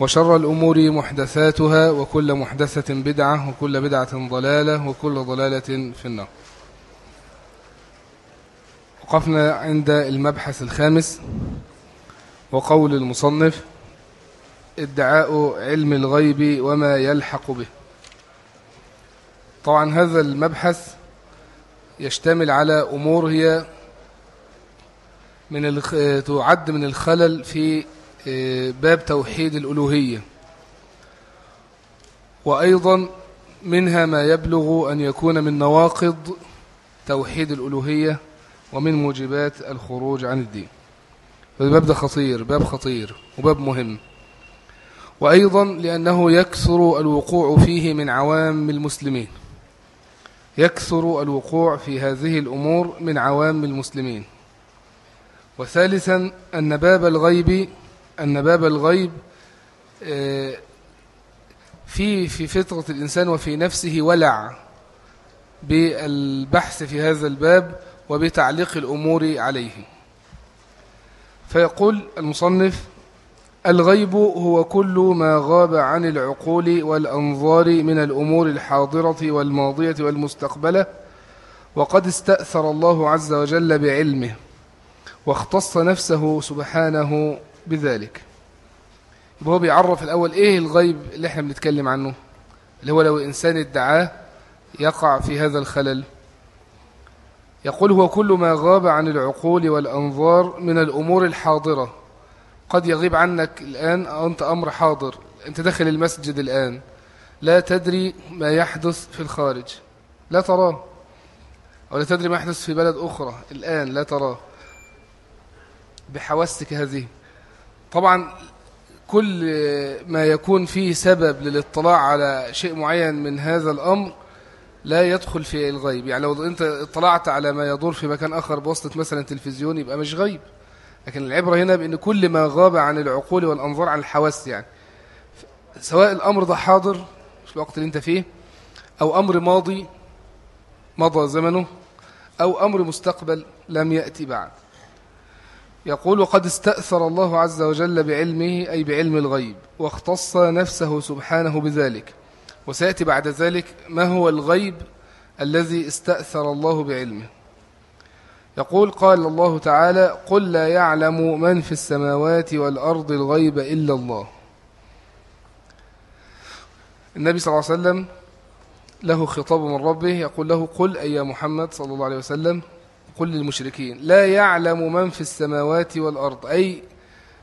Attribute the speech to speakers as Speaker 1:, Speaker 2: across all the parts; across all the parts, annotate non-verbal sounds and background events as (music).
Speaker 1: وشر الأمور محدثاتها وكل محدثة بدعة وكل بدعة ضلالة وكل ضلالة في النار وقفنا عند المبحث الخامس وقول المصنف ادعاء علم الغيب وما يلحق به طبعا هذا المبحث يشتمل على أمور هي من. تعد من الخلل في باب توحيد الألوهية. وأيضا منها ما يبلغ أن يكون من نواقض توحيد الألوهية ومن موجبات الخروج عن الدين. الباب ده خطير باب خطير وباب مهم. وأيضا لأنه يكثر الوقوع فيه من عوام المسلمين. يكثر الوقوع في هذه الأمور من عوام المسلمين. وثالثا أن باب الغيب أن باب الغيب في في فطرة الإنسان وفي نفسه ولع بالبحث في هذا الباب وبتعليق الأمور عليه. فيقول المصنف الغيب هو كل ما غاب عن العقول والأنظار من الأمور الحاضرة والماضية والمستقبلة وقد استأثر الله عز وجل بعلمه واختص نفسه سبحانه بذلك. هو بيعرف الأول إيه الغيب اللي إحنا بنتكلم عنه؟ اللي هو لو إنسان ادعاه يقع في هذا الخلل. يقول هو كل ما غاب عن العقول والأنظار من الأمور الحاضرة. قد يغيب عنك الآن أنت أمر حاضر. أنت داخل المسجد الآن. لا تدري ما يحدث في الخارج. لا تراه. ولا تدري ما يحدث في بلد أخرى الآن. لا تراه. بحواسك هذه. طبعا كل ما يكون فيه سبب للاطلاع على شيء معين من هذا الأمر لا يدخل في الغيب. يعني لو أنت اطلعت على ما يدور في مكان آخر بواسطة مثلا تلفزيون يبقى مش غيب. لكن العبرة هنا بأن كل ما غاب عن العقول والأنظار عن الحواس يعني. سواء الأمر ده حاضر في الوقت اللي أنت فيه أو أمر ماضي مضى زمنه أو أمر مستقبل لم يأتي بعد. يقول قد استأثر الله عز وجل بعلمه أي بعلم الغيب واختص نفسه سبحانه بذلك. وسيأتي بعد ذلك ما هو الغيب الذي استأثر الله بعلمه؟ يقول قال الله تعالى قل لا يعلم من في السماوات والأرض الغيب إلا الله. النبي صلى الله عليه وسلم له خطاب من ربه يقول له قل أي محمد صلى الله عليه وسلم؟ قل للمشركين لا يعلم من في السماوات والأرض أي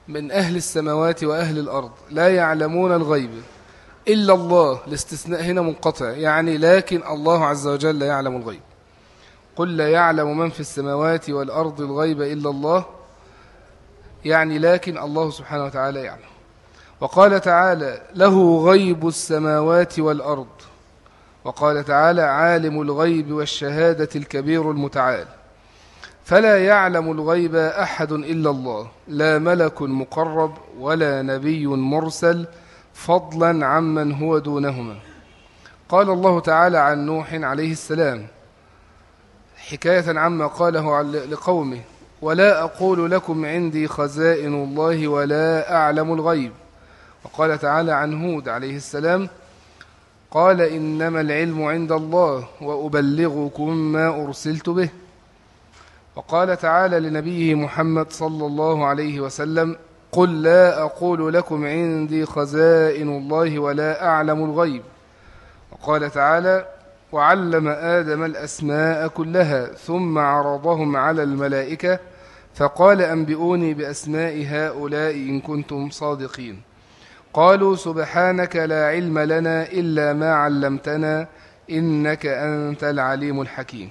Speaker 1: من أهل السماوات وأهل الأرض لا يعلمون الغيب إلا الله الاستثناء هنا منقطع يعني لكن الله عز وجل يعلم الغيب. قل لا يعلم من في السماوات والأرض الغيب إلا الله يعني لكن الله سبحانه وتعالى يعلم. وقال تعالى له غيب السماوات والأرض. وقال تعالى عالم الغيب والشهادة الكبير المتعال. فلا يعلم الغيب أحد إلا الله. لا ملك مقرب ولا نبي مرسل فضلا عمن هو دونهما. قال الله تعالى عن نوح عليه السلام حكاية عما قاله لقومه ولا أقول لكم عندي خزائن الله ولا أعلم الغيب. وقال تعالى عن هود عليه السلام قال إنما العلم عند الله وأبلغكم ما أرسلت به. وقال تعالى لنبيه محمد صلى الله عليه وسلم قل لا أقول لكم عندي خزائن الله ولا أعلم الغيب. وقال تعالى وعلم آدم الأسماء كلها ثم عرضهم على الملائكة فقال أنبئوني بأسماء هؤلاء إن كنتم صادقين. قالوا سبحانك لا علم لنا إلا ما علمتنا إنك أنت العليم الحكيم.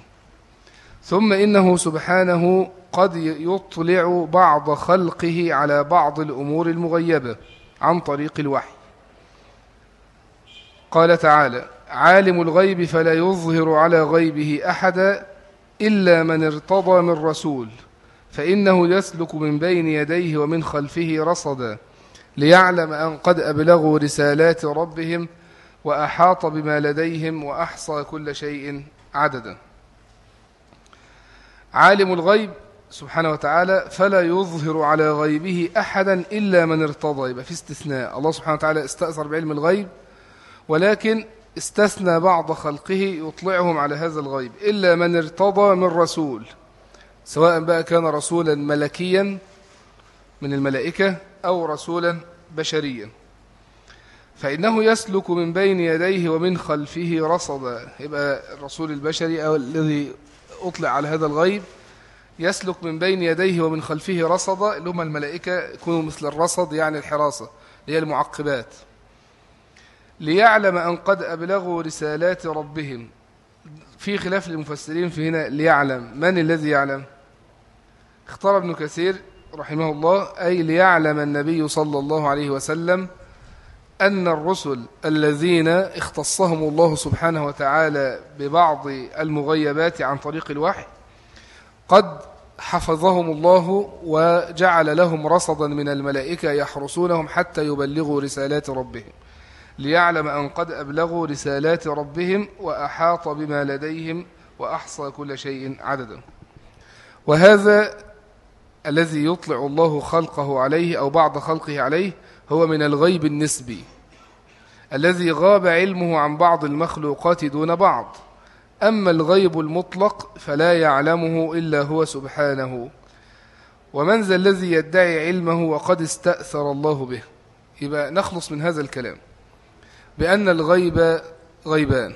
Speaker 1: ثم إنه سبحانه قد يطلع بعض خلقه على بعض الأمور المغيبة عن طريق الوحي. قال تعالى عالم الغيب فلا يظهر على غيبه أحدا إلا من ارتضى من رسول فإنه يسلك من بين يديه ومن خلفه رصدا ليعلم أن قد أبلغوا رسالات ربهم وأحاط بما لديهم وأحصى كل شيء عددا. عالم الغيب سبحانه وتعالى فلا يظهر على غيبه أحدا إلا من ارتضى يبقى في استثناء. الله سبحانه وتعالى استأثر بعلم الغيب ولكن استثنى بعض خلقه يطلعهم على هذا الغيب إلا من ارتضى من رسول سواء بقى كان رسولا ملكيا من الملائكة أو رسولا بشريا. فإنه يسلك من بين يديه ومن خلفه رصدا يبقى الرسول البشري أو الذي أطلع على هذا الغيب يسلك من بين يديه ومن خلفه رصدا اللي هم الملائكة يكونوا مثل الرصد يعني الحراسة اللي هي المعقبات. ليعلم أن قد أبلغوا رسالات ربهم. في خلاف للمفسرين في هنا ليعلم. من الذي يعلم؟ اختار ابن كثير رحمه الله أي ليعلم النبي صلى الله عليه وسلم أن الرسل الذين اختصهم الله سبحانه وتعالى ببعض المغيبات عن طريق الوحي قد حفظهم الله وجعل لهم رصدا من الملائكة يحرسونهم حتى يبلغوا رسالات ربهم ليعلم أن قد أبلغوا رسالات ربهم وأحاط بما لديهم وأحصى كل شيء عددا وهذا الذي يطلع الله خلقه عليه أو بعض خلقه عليه هو من الغيب النسبي الذي غاب علمه عن بعض المخلوقات دون بعض. أما الغيب المطلق فلا يعلمه إلا هو سبحانه. ومن ذا الذي يدعي علمه وقد استأثر الله به. يبقى نخلص من هذا الكلام بأن الغيب غيبان.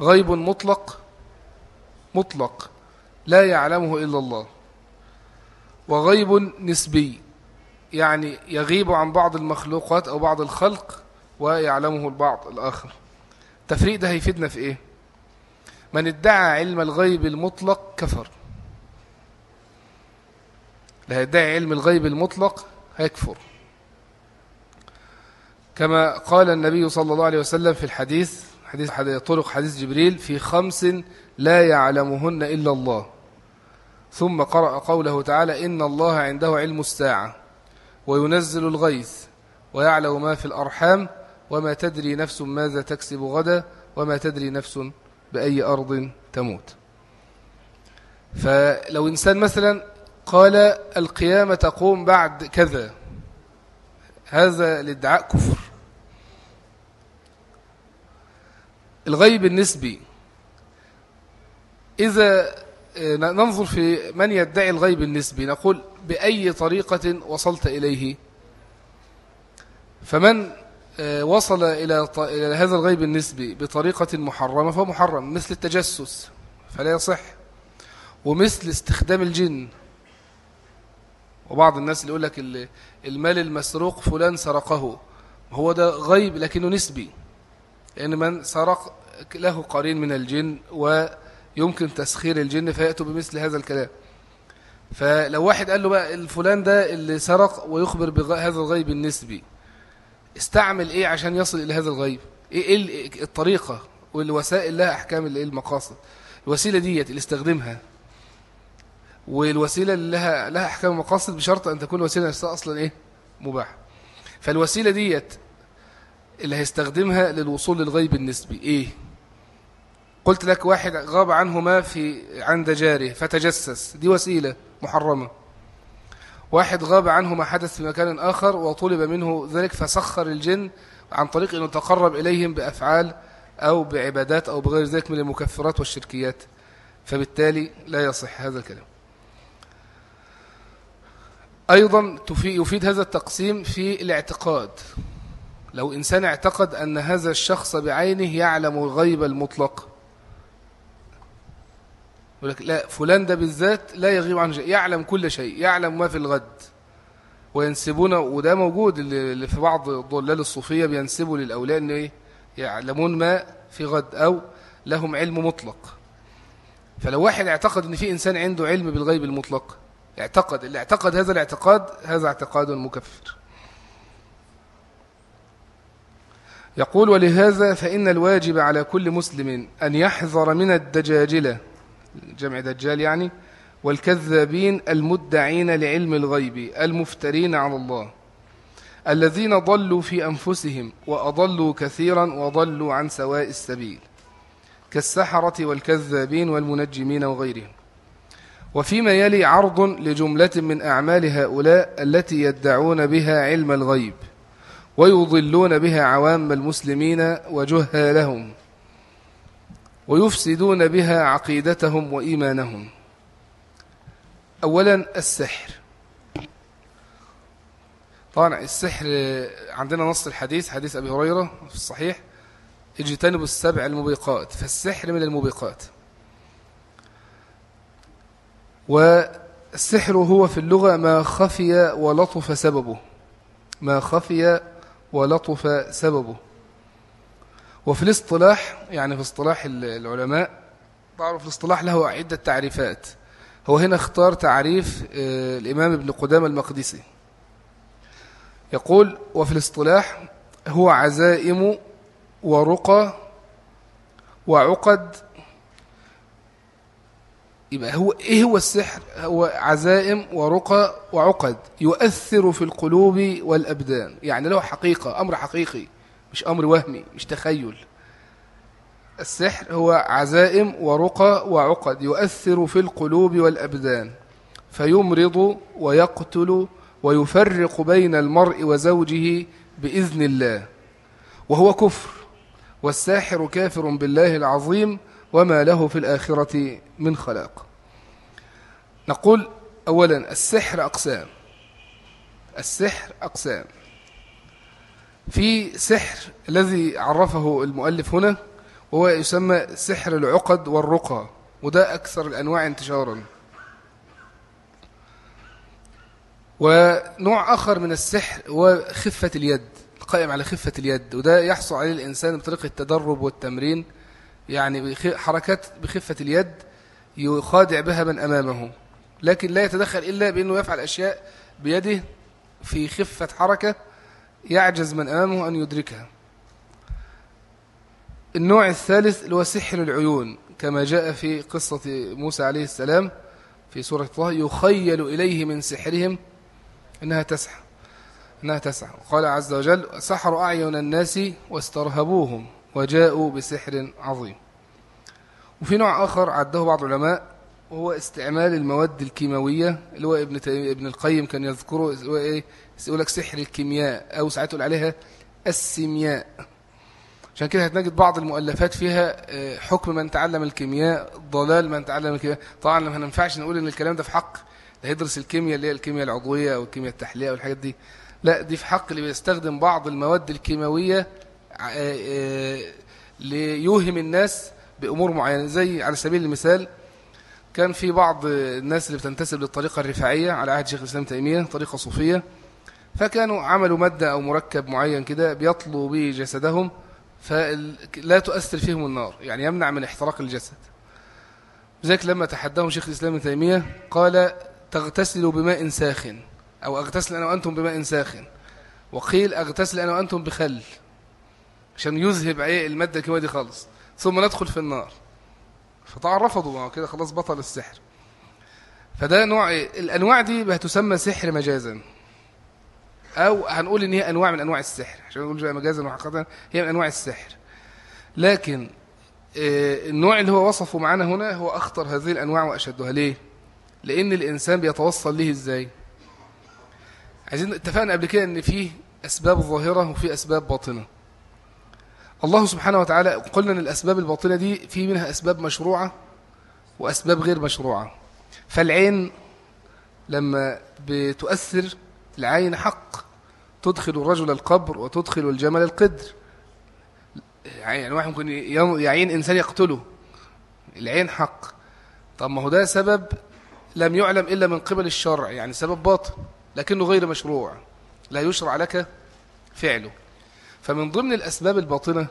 Speaker 1: غيب مطلق مطلق لا يعلمه إلا الله. وغيب نسبي يعني يغيب عن بعض المخلوقات أو بعض الخلق ويعلمه البعض الآخر. التفريق ده هيفيدنا في إيه؟ من ادعى علم الغيب المطلق كفر. لا يدعي علم الغيب المطلق هيكفر. كما قال النبي صلى الله عليه وسلم في الحديث حديث طرق حديث جبريل في خمس لا يعلمهن إلا الله. ثم قرأ قوله تعالى إن الله عنده علم الساعة. وينزل الغيث ويعلم ما في الأرحام وما تدري نفس ماذا تكسب غدا وما تدري نفس بأي أرض تموت. فلو إنسان مثلا قال القيامة تقوم بعد كذا هذا الادعاء كفر. الغيب النسبي إذا ننظر في من يدعي الغيب النسبي نقول بأي طريقة وصلت إليه. فمن آه، وصل إلى هذا الغيب النسبي بطريقة محرمة فهو محرم مثل التجسس فلا يصح ومثل استخدام الجن. وبعض الناس اللي يقول لك المال المسروق فلان سرقه. هو ده غيب لكنه نسبي لأن من سرق له قرين من الجن ويمكن تسخير الجن فيأتوا بمثل هذا الكلام. فلو واحد قال له بقى الفلان ده اللي سرق ويخبر بهذا الغيب النسبي استعمل إيه عشان يصل إلى هذا الغيب؟ إيه, إيه الطريقة والوسائل لها أحكام المقاصد؟ الوسيلة ديت اللي استخدمها والوسيلة اللي لها لها أحكام المقاصد بشرط أن تكون الوسيلة نفسها أصلا إيه؟ مباح فالوسيلة ديت اللي هيستخدمها للوصول للغيب النسبي إيه؟ قلت لك واحد غاب عنه ما في عند جاره فتجسس. دي وسيلة. محرمة واحد غاب عنه ما حدث في مكان آخر وطلب منه ذلك فسخر الجن عن طريق أنه تقرب إليهم بأفعال أو بعبادات أو بغير ذلك من المكفرات والشركيات. فبالتالي لا يصح هذا الكلام. أيضا يفيد هذا التقسيم في الاعتقاد. لو إنسان اعتقد أن هذا الشخص بعينه يعلم الغيب المطلق يقول لك لا فلان ده بالذات لا يغيب عن شيء يعلم كل شيء يعلم ما في الغد. وينسبون وده موجود اللي في بعض ضلال الصوفية بينسبوا للأولياء أنه إيه؟ يعلمون ما في غد أو لهم علم مطلق. فلو واحد اعتقد أن في إنسان عنده علم بالغيب المطلق اعتقد اللي اعتقد هذا الاعتقاد هذا اعتقاد مكفر. يقول ولهذا فإن الواجب على كل مسلم أن يحذر من الدجاجلة جمع دجال يعني والكذابين المدعين لعلم الغيب المفترين على الله الذين ضلوا في أنفسهم وأضلوا كثيرا وضلوا عن سواء السبيل كالسحرة والكذابين والمنجمين وغيرهم. وفيما يلي عرض لجملة من أعمال هؤلاء التي يدعون بها علم الغيب ويضلون بها عوام المسلمين وجهالهم ويفسدون بها عقيدتهم وإيمانهم. أولا السحر. طبعا السحر عندنا نص الحديث حديث أبي هريرة في الصحيح اجتنبوا السبع الموبقات فالسحر من الموبقات. والسحر هو في اللغة ما خفي ولطف سببه. ما خفي ولطف سببه. وفي الاصطلاح يعني في اصطلاح العلماء تعرف الاصطلاح له عدة تعريفات. هو هنا اختار تعريف آه، الإمام ابن قدام المقدسي. يقول وفي الاصطلاح هو عزائم ورقى وعقد. يبقى هو إيه هو السحر؟ هو عزائم ورقى وعقد يؤثر في القلوب والأبدان. يعني له حقيقة أمر حقيقي. مش أمر وهمي مش تخيل. السحر هو عزائم ورقى وعقد يؤثر في القلوب والأبدان فيمرض ويقتل ويفرق بين المرء وزوجه بإذن الله وهو كفر. والساحر كافر بالله العظيم وما له في الآخرة من خلاق. نقول أولا السحر أقسام. السحر أقسام. في سحر الذي عرفه المؤلف هنا وهو يسمى سحر العقد والرقى وده أكثر الأنواع انتشارا. ونوع آخر من السحر هو خفة اليد القائم على خفة اليد وده يحصل عليه الإنسان بطريقة التدرب والتمرين يعني حركات بخفة اليد يخادع بها من أمامه. لكن لا يتدخل إلا بأنه يفعل أشياء بيده في خفة حركة يعجز من أمامه أن يدركها. النوع الثالث اللي هو سحر العيون كما جاء في قصة موسى عليه السلام في سورة الله يخيل إليه من سحرهم إنها تسحر إنها تسحر قال عز وجل سحروا أعين الناس واسترهبوهم وجاءوا بسحر عظيم. وفي نوع آخر عده بعض العلماء وهو استعمال المواد الكيماوية اللي هو ابن ابن القيم كان يذكره اللي هو إيه؟ يقول لك سحر الكيمياء أو ساعات يقول عليها السيمياء. عشان كده هتجد بعض المؤلفات فيها آه، حكم من تعلم الكيمياء ضلال من تعلم الكيمياء. طبعا ما ينفعش نقول إن الكلام ده في حق اللي هيدرس الكيمياء اللي هي الكيمياء العضوية أو الكيمياء التحلية والحاجات دي. لا دي في حق اللي بيستخدم بعض المواد الكيماوية آه، آه، ليوهم الناس بأمور معينة. زي على سبيل المثال كان في بعض الناس اللي بتنتسب للطريقة الرفاعية على عهد شيخ الإسلام تيمية طريقة صوفية. فكانوا عملوا مادة أو مركب معين كده بيطلوا به جسدهم فلا تؤثر فيهم النار يعني يمنع من احتراق الجسد. ذلك لما تحداهم شيخ الإسلام تيمية قال تغتسلوا بماء ساخن أو أغتسل أنا وأنتم بماء ساخن وقيل أغتسل أنا وأنتم بخل عشان يذهب المادة الكيماوية دي خالص. ثم ندخل في النار. فطبعا رفضوا كده خلاص بطل السحر. فده نوع الأنواع دي بتسمى سحر مجازا. أو هنقول إن هي أنواع من أنواع السحر عشان نقول مجازا وحقيقه هي من أنواع السحر. لكن آه، النوع اللي هو وصفه معانا هنا هو أخطر هذه الأنواع وأشدها. ليه؟ لأن الإنسان بيتوصل ليه إزاي؟ عايزين اتفقنا قبل كده إن فيه أسباب ظاهرة وفي أسباب باطنة. الله سبحانه وتعالى قلنا أن الأسباب الباطنة دي في منها أسباب مشروعة وأسباب غير مشروعة. فالعين لما بتؤثر العين حق. تدخل الرجل القبر وتدخل الجمل القدر. يعني واحد ممكن يعين إنسان يقتله. العين حق. طب ما هو ده سبب لم يعلم إلا من قبل الشرع يعني سبب باطن لكنه غير مشروع. لا يشرع لك فعله. فمن ضمن الأسباب الباطنة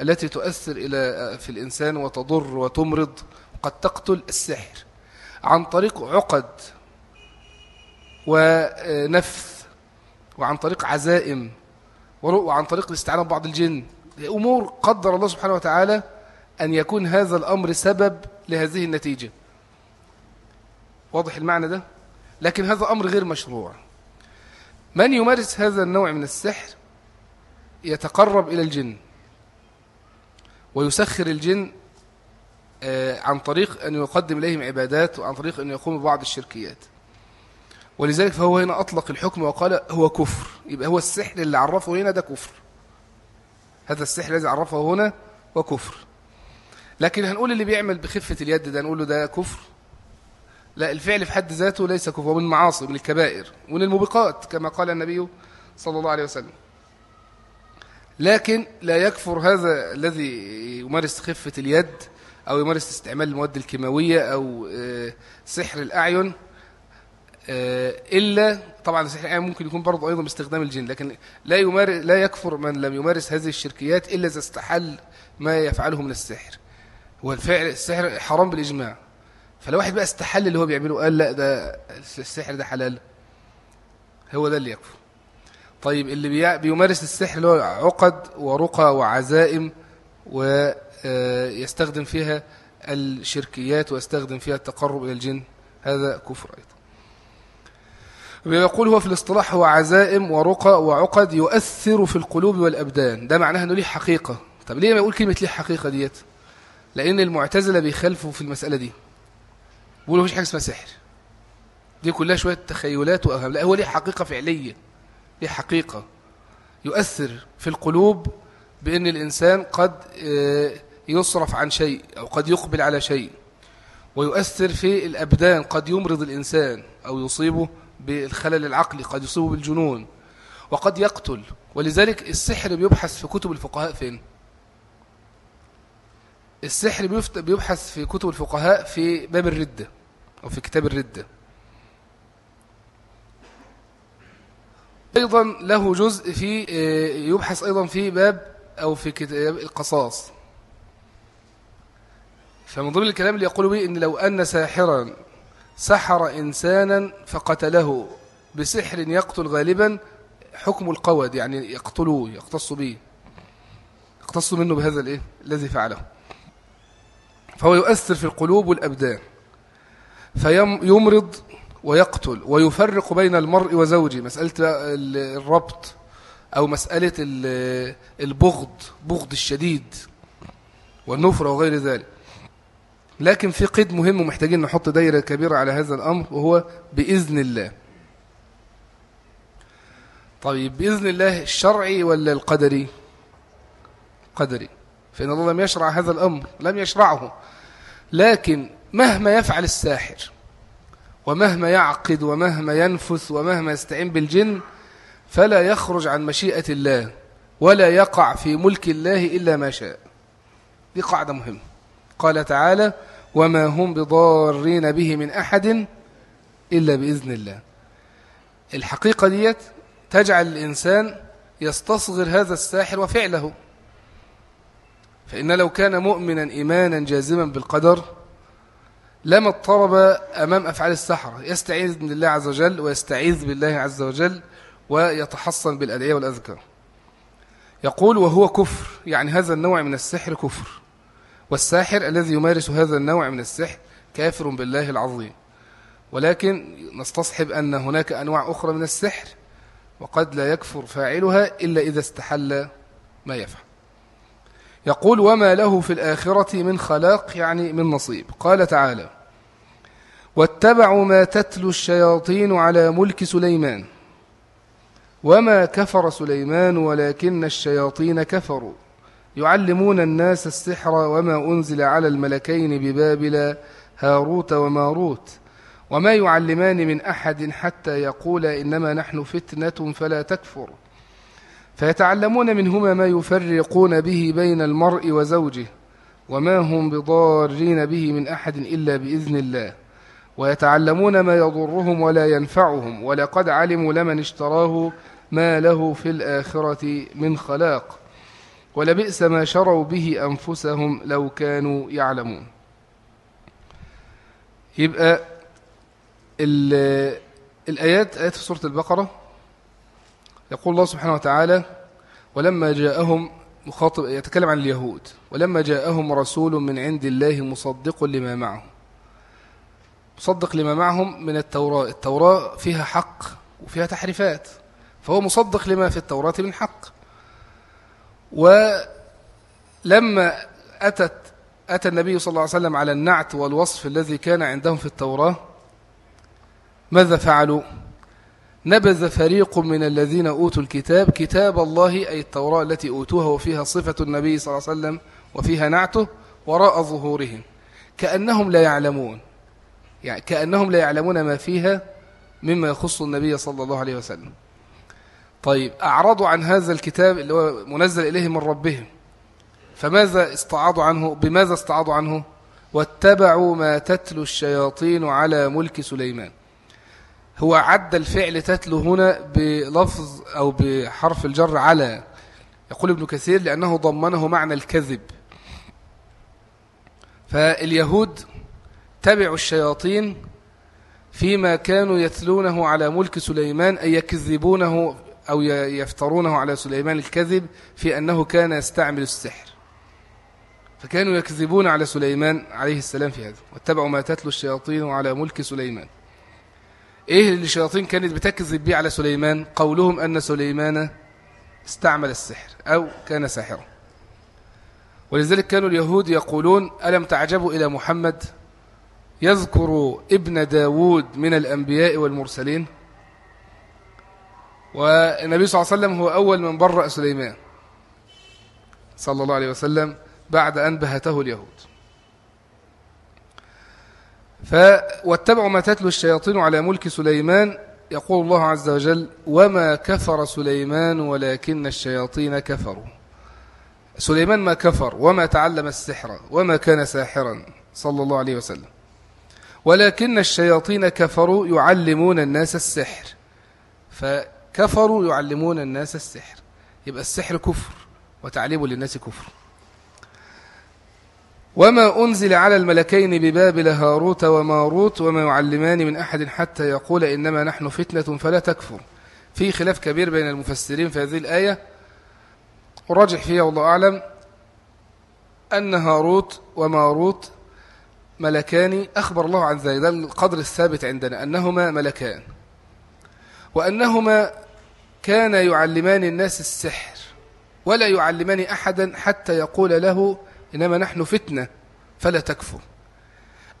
Speaker 1: التي تؤثر إلى في الإنسان وتضر وتمرض قد تقتل السحر عن طريق عقد ونفث وعن طريق عزائم وعن طريق الاستعانة ببعض الجن. أمور قدر الله سبحانه وتعالى أن يكون هذا الأمر سبب لهذه النتيجة. واضح المعنى ده؟ لكن هذا أمر غير مشروع. من يمارس هذا النوع من السحر يتقرب إلى الجن ويسخر الجن آه، عن طريق أن يقدم إليهم عبادات وعن طريق أن يقوم ببعض الشركيات. ولذلك فهو هنا أطلق الحكم وقال هو كفر. يبقى هو السحر اللي عرفه هنا ده كفر. هذا السحر الذي عرفه هنا وكفر لكن هنقول اللي بيعمل بخفة اليد ده نقول له ده كفر؟ لا الفعل في حد ذاته ليس كفر من المعاصي من الكبائر ومن الموبقات كما قال النبي صلى الله عليه وسلم. لكن لا يكفر هذا الذي يمارس خفة اليد أو يمارس استعمال المواد الكيماوية أو آه، سحر الأعين إلا طبعا سحر الأعين ممكن يكون برضه أيضا باستخدام الجن لكن لا يمارس لا يكفر من لم يمارس هذه الشركيات إلا إذا استحل ما يفعله من السحر. هو الفعل السحر حرام بالإجماع. فلو واحد بقى استحل اللي هو بيعمله قال لا ده السحر ده حلال. هو ده اللي يكفر. طيب اللي بيمارس السحر اللي هو عقد ورقى وعزائم ويستخدم فيها الشركيات ويستخدم فيها التقرب إلى الجن هذا كفر أيضا. ويقول هو في الاصطلاح هو عزائم ورقى وعقد يؤثر في القلوب والأبدان. ده معناها أنه ليه حقيقة. طب ليه ما يقول كلمة ليه حقيقة ديت؟ لأن المعتزلة بيخالفوا في المسألة دي. بيقولوا مفيش حاجة اسمها سحر. دي كلها شوية تخيلات وأهم لا هو ليه حقيقة فعلية. ليه حقيقة. يؤثر في القلوب بأن الإنسان قد آه، يصرف عن شيء أو قد يقبل على شيء. ويؤثر في الأبدان. قد يمرض الإنسان أو يصيبه بالخلل العقلي قد يصيبه بالجنون وقد يقتل. ولذلك السحر بيبحث في كتب الفقهاء فين؟ السحر بيبحث في كتب الفقهاء في باب الردة أو في كتاب الردة. أيضا له جزء في آه، يبحث أيضا في باب أو في كتاب القصاص فمن ضمن الكلام اللي يقول به إن لو أن ساحرا سحر إنسانا فقتله بسحر يقتل غالبا حكم القود يعني يقتلوه يقتص به. يقتص منه بهذا الإيه؟ الذي فعله. فهو يؤثر في القلوب والأبدان. فيمرض ويقتل ويفرق بين المرء وزوجه. مسألة الربط أو مسألة البغض بغض الشديد والنفرة وغير ذلك. لكن في قيد مهم ومحتاجين نحط دايرة كبيرة على هذا الأمر وهو بإذن الله. طيب بإذن الله الشرعي ولا القدري؟ قدري. فإن الله لم يشرع هذا الأمر لم يشرعه. لكن مهما يفعل الساحر ومهما يعقد ومهما ينفث ومهما يستعين بالجن فلا يخرج عن مشيئة الله ولا يقع في ملك الله إلا ما شاء. دي قاعدة مهمة. قال تعالى وما هم بضارين به من أحد إلا بإذن الله. الحقيقة ديت تجعل الإنسان يستصغر هذا الساحر وفعله. فإن لو كان مؤمنا إيمانا جازما بالقدر لما اضطرب أمام أفعال السحرة. يستعيذ من الله عز وجل ويستعيذ بالله عز وجل ويتحصن بالأدعية والأذكار. يقول وهو كفر. يعني هذا النوع من السحر كفر. والساحر الذي يمارس هذا النوع من السحر كافر بالله العظيم. ولكن نستصحب أن هناك أنواع أخرى من السحر وقد لا يكفر فاعلها إلا إذا استحل ما يفعل. يقول وما له في الآخرة من خلاق يعني من نصيب. قال تعالى واتبعوا ما تتلو الشياطين على ملك سليمان. وما كفر سليمان ولكن الشياطين كفروا. يعلمون الناس السحر وما أنزل على الملكين ببابل هاروت وماروت وما يعلمان من أحد حتى يقول إنما نحن فتنة فلا تكفر. فيتعلمون منهما ما يفرقون به بين المرء وزوجه وما هم بضارين به من أحد إلا بإذن الله. ويتعلمون ما يضرهم ولا ينفعهم. ولقد علموا لمن اشتراه ما له في الآخرة من خلاق. ولبئس ما شروا به أنفسهم لو كانوا يعلمون. يبقى الآيات آيات في سورة البقرة يقول الله سبحانه وتعالى ولما جاءهم مخاطب يتكلم عن اليهود ولما جاءهم رسول من عند الله مصدق لما معهم مصدق لما معهم من التوراة التوراة فيها حق وفيها تحريفات فهو مصدق لما في التوراة من حق. ولما أتت أتى النبي صلى الله عليه وسلم على النعت والوصف الذي كان عندهم في التوراة ماذا فعلوا؟ نبذ فريق من الذين أوتوا الكتاب كتاب الله أي التوراة التي أوتوها وفيها صفة النبي صلى الله عليه وسلم وفيها نعته وراء ظهورهم. كأنهم لا يعلمون. يعني كأنهم لا يعلمون ما فيها مما يخص النبي صلى الله عليه وسلم. طيب أعرضوا عن هذا الكتاب اللي هو منزل إليهم من ربهم. فماذا استعاضوا عنه؟ بماذا استعاضوا عنه؟ واتبعوا ما تتلو الشياطين على ملك سليمان. هو عد الفعل تتلو هنا بلفظ أو بحرف الجر على. يقول ابن كثير لأنه ضمنه معنى الكذب. فاليهود تبعوا الشياطين فيما كانوا يتلونه على ملك سليمان أي يكذبونه أو يفترونه على سليمان الكذب في أنه كان يستعمل السحر. فكانوا يكذبون على سليمان عليه السلام في هذا واتبعوا ما تتلو الشياطين على ملك سليمان. إيه اللي الشياطين كانت بتكذب به على سليمان؟ قولهم أن سليمان استعمل السحر أو كان ساحرا. ولذلك كانوا اليهود يقولون ألم تعجبوا إلى محمد يذكر ابن داود من الأنبياء والمرسلين؟ والنبي صلى الله عليه وسلم هو أول من برأ سليمان صلى الله عليه وسلم بعد أن بهته اليهود. واتبعوا ما تتلو الشياطين على ملك سليمان يقول الله عز وجل وما كفر سليمان ولكن الشياطين كفروا. سليمان ما كفر وما تعلم السحر وما كان ساحرا صلى الله عليه وسلم. ولكن الشياطين كفروا يعلمون الناس السحر. فكفروا يعلمون الناس السحر. يبقى السحر كفر وتعليمه للناس كفر. وما أنزل على الملكين ببابل هاروت وماروت وما يعلمان من أحد حتى يقول إنما نحن فتنة فلا تكفر. في خلاف كبير بين المفسرين في هذه الآية. وراجح فيها والله أعلم أن هاروت وماروت ملكان أخبر الله عن ذلك. ده القدر الثابت عندنا أنهما ملكان. وأنهما كان يعلمان الناس السحر ولا يعلمان أحدا حتى يقول له إنما نحن فتنة فلا تكفر.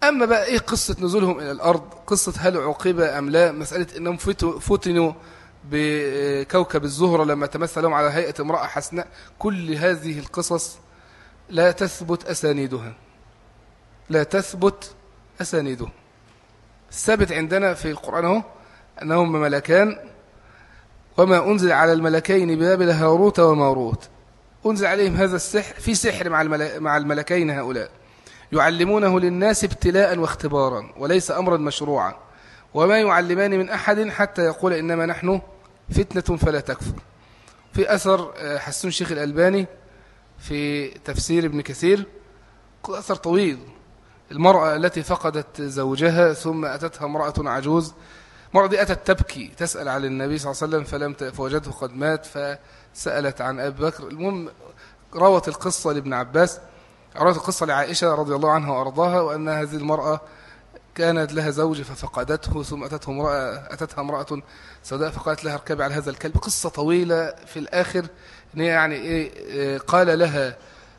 Speaker 1: أما بقى إيه قصة نزولهم إلى الأرض؟ قصة هل عقبة أم لا؟ مسألة أنهم فتنوا بكوكب الزهرة لما تمثل لهم على هيئة امرأة حسناء. كل هذه القصص لا تثبت أسانيدها. لا تثبت أسانيدها. الثابت عندنا في القرآن هو أنهم ملكان وما أنزل على الملكين ببابل هاروت وماروت. أنزل عليهم هذا السحر في سحر مع الملكين هؤلاء. يعلمونه للناس ابتلاء واختبارا وليس أمرا مشروعا. وما يعلمان من أحد حتى يقول إنما نحن فتنة فلا تكفر. في أثر آه، حسون شيخ الألباني في تفسير ابن كثير أثر طويل. المرأة التي فقدت زوجها ثم أتتها امرأة عجوز دي أتت تبكي تسأل على النبي صلى الله عليه وسلم فلم فوجده قد مات فسألت عن أبي بكر. المهم روت القصة لابن عباس روت القصة لعائشة رضي الله عنها وأرضاها وأن هذه المرأة كانت لها زوج ففقدته ثم أتته امرأة أتتها امرأة سوداء فقالت لها اركبي على هذا الكلب. قصة طويلة في الآخر إن يعني إيه قال لها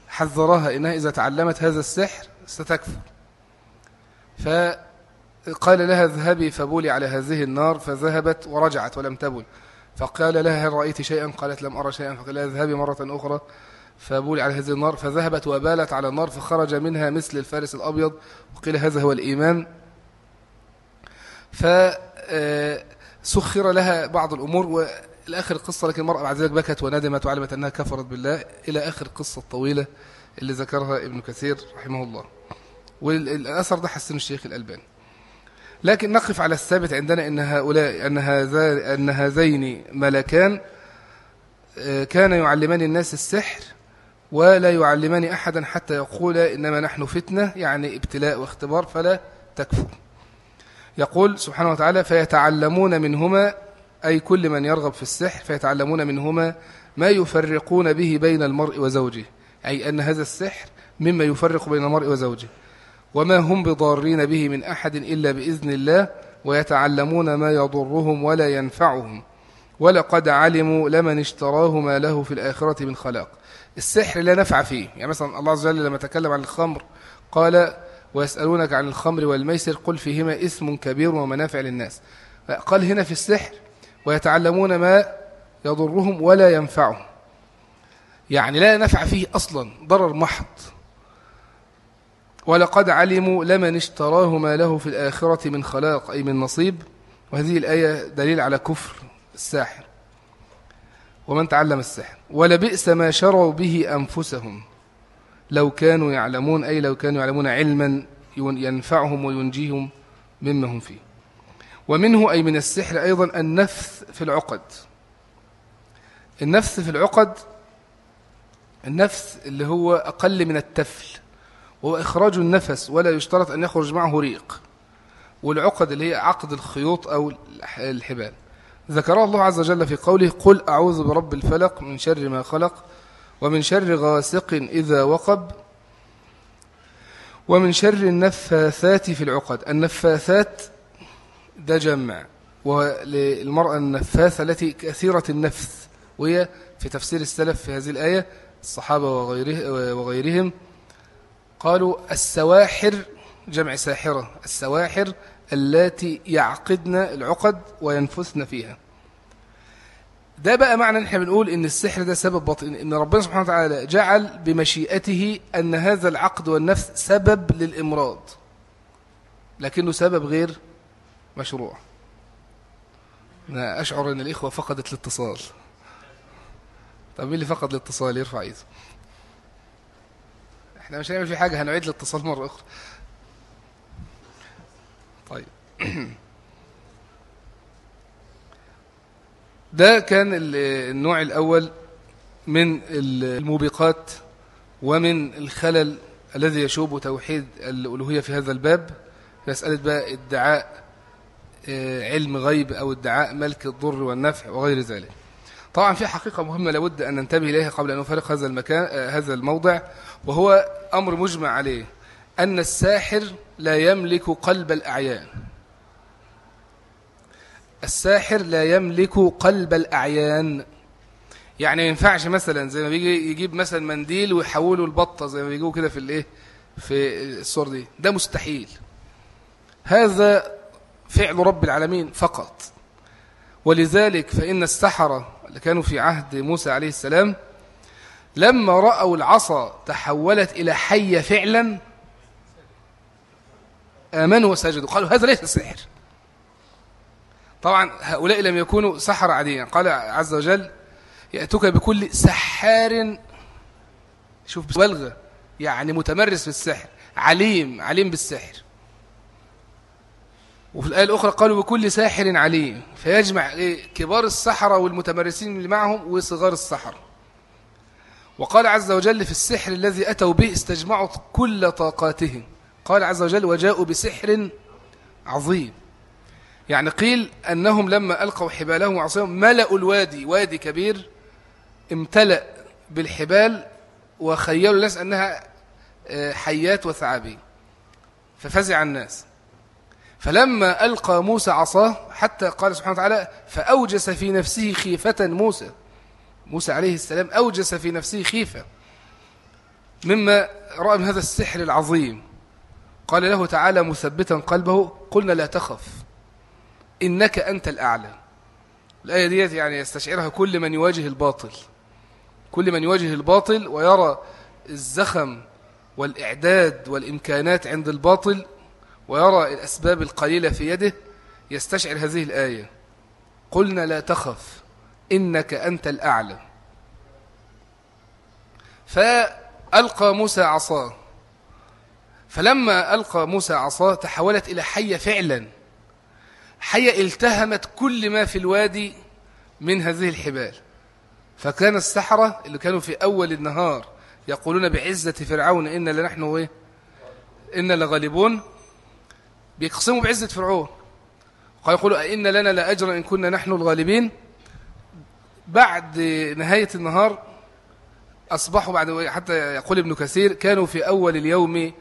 Speaker 1: حذرها إنها إذا تعلمت هذا السحر ستكفر. فقال لها اذهبي فبولي على هذه النار فذهبت ورجعت ولم تبل فقال لها هل رأيت شيئا؟ قالت لم أرى شيئا. فقال لها اذهبي مرة أخرى. فبولي على هذه النار فذهبت وبالت على النار فخرج منها مثل الفارس الأبيض. وقيل هذا هو الإيمان. فسخر لها بعض الأمور والآخر القصة لكن المرأة بعد ذلك بكت وندمت وعلمت أنها كفرت بالله. إلى آخر القصة الطويلة اللي ذكرها ابن كثير رحمه الله. والأثر ده حسن الشيخ الألباني. لكن نقف على الثابت عندنا أن هؤلاء أن, هذا أن هذين ملكان آه، كان يعلمان الناس السحر ولا يعلمان أحدا حتى يقول إنما نحن فتنة يعني ابتلاء واختبار فلا تكفر. يقول سبحانه وتعالى فيتعلمون منهما أي كل من يرغب في السحر فيتعلمون منهما ما يفرقون به بين المرء وزوجه. أي أن هذا السحر مما يفرق بين المرء وزوجه. وما هم بضارين به من أحد إلا بإذن الله ويتعلمون ما يضرهم ولا ينفعهم. ولقد علموا لمن اشتراه ما له في الآخرة من خلاق. السحر لا نفع فيه. يعني مثلا الله عز وجل لما تكلم عن الخمر قال ويسألونك عن الخمر والميسر قل فيهما اسم كبير ومنافع للناس. قال هنا في السحر ويتعلمون ما يضرهم ولا ينفعهم. يعني لا نفع فيه أصلا ضرر محض. ولقد علموا لمن اشتراه ما له في الآخرة من خلاق أي من نصيب. وهذه الآية دليل على كفر الساحر. ومن تعلم السحر. ولبئس ما شروا به أنفسهم. لو كانوا يعلمون أي لو كانوا يعلمون علما ينفعهم وينجيهم مما هم فيه. ومنه أي من السحر أيضا النفث في العقد. النفث في العقد النفث اللي هو أقل من التفل. وهو إخراج النفس ولا يشترط أن يخرج معه ريق. والعقد اللي هي عقد الخيوط أو الحبال. ذكر الله عز وجل في قوله قل أعوذ برب الفلق من شر ما خلق ومن شر غاسق إذا وقب ومن شر النفاثات في العقد. النفاثات ده جمع. وللمرأة النفاثة التي كثيرة النفث. وهي في تفسير السلف في هذه الآية الصحابة وغيره وغيرهم قالوا السواحر جمع ساحرة السواحر التي يعقدن العقد وينفثن فيها. ده بقى معنى ان إحنا بنقول إن السحر ده سبب باطن إن ربنا سبحانه وتعالى جعل بمشيئته أن هذا العقد والنفس سبب للإمراض لكنه سبب غير مشروع. أنا أشعر إن الإخوة فقدت الاتصال. طب مين اللي فقد الاتصال؟ يرفع إيده. إحنا مش هنعمل في حاجة هنعيد الاتصال مرة أخرى. طيب. (clears throat) ده كان النوع الأول من الموبقات ومن الخلل الذي يشوب توحيد الألوهية في هذا الباب. مسألة بقى ادعاء آه، علم غيب أو ادعاء ملك الضر والنفع وغير ذلك. طبعا في حقيقة مهمة لابد أن ننتبه إليها قبل أن نفارق هذا المكان آه، هذا الموضع وهو أمر مجمع عليه أن الساحر لا يملك قلب الأعيان. الساحر لا يملك قلب الأعيان. يعني ما ينفعش مثلا زي ما بيجي يجيب مثلا منديل ويحوله البطة زي ما بيجيبوا كده في الإيه؟ في الصور دي. ده مستحيل. هذا فعل رب العالمين فقط. ولذلك فإن السحرة كانوا في عهد موسى عليه السلام لما رأوا العصا تحولت إلى حية فعلا آمنوا وسجدوا. قالوا هذا ليس سحر. طبعا هؤلاء لم يكونوا سحر عاديا. قال عز وجل يأتوك بكل سحار. شوف بلغة يعني متمرس في السحر عليم عليم بالسحر. وفي الآية الأخرى قالوا بكل ساحر عليم. فيجمع إيه؟ كبار السحرة والمتمرسين اللي معهم وصغار السحرة وقال عز وجل في السحر الذي أتوا به استجمعوا كل طاقاتهم. قال عز وجل وجاءوا بسحر عظيم. يعني قيل أنهم لما ألقوا حبالهم وعصيهم ملأوا الوادي. وادي كبير امتلأ بالحبال وخيلوا الناس أنها آه، حيات وثعابين. ففزع الناس. فلما ألقى موسى عصاه حتى قال سبحانه وتعالى فأوجس في نفسه خيفة موسى. موسى عليه السلام أوجس في نفسه خيفة. مما رأى من هذا السحر العظيم. قال له تعالى مثبتا قلبه قلنا لا تخف. إنك أنت الأعلى. الآية دي يعني يستشعرها كل من يواجه الباطل. كل من يواجه الباطل ويرى الزخم والإعداد والإمكانات عند الباطل ويرى الأسباب القليلة في يده يستشعر هذه الآية. قلنا لا تخف إنك أنت الأعلى. فألقى موسى عصاه. فلما ألقى موسى عصاه تحولت إلى حية فعلا. حية التهمت كل ما في الوادي من هذه الحبال. فكان السحرة اللي كانوا في أول النهار يقولون بعزة فرعون إن لنحن إيه؟ إن لغالبون. بيقسموا بعزة فرعون. قال يقولوا إن لنا لأجرا إن كنا نحن الغالبين. بعد نهاية النهار أصبحوا بعد حتى يقول ابن كثير كانوا في أول اليوم